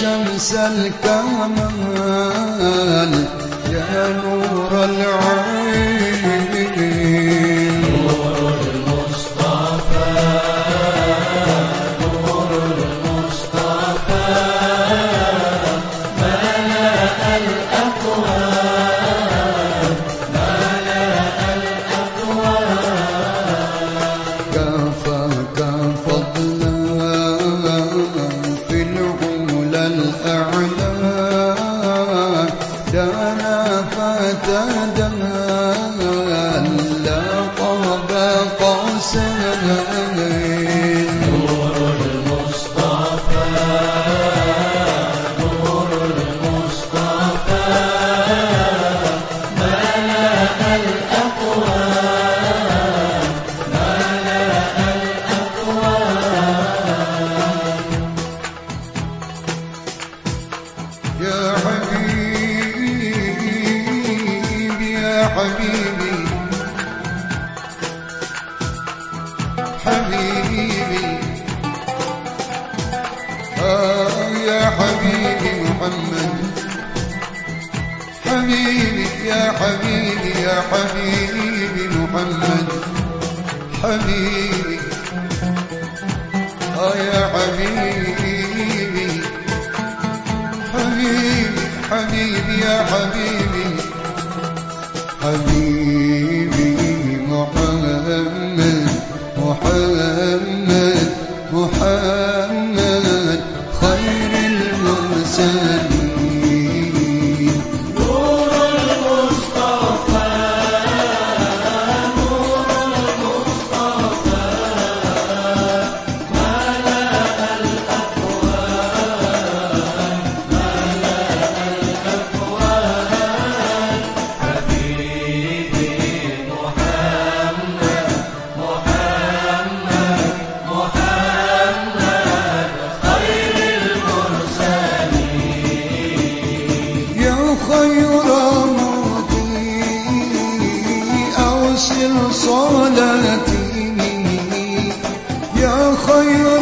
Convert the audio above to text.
شمس الكمال يا نور العين. نور المصطفى نور المصطفى ملأ الأكوان قوسين نور المصطفى نور المصطفى ملأ الأكوان ملأ الأكوان يا حبيبي يا حبيبي. حبيبي. آه يا حبيبي محمد. حبيبي يا حبيبي يا حبيبي محمد. حبيبي. آه يا حبيبي. حبيبي حبيبي يا حبيبي. حبيبي. صلاتي يا خير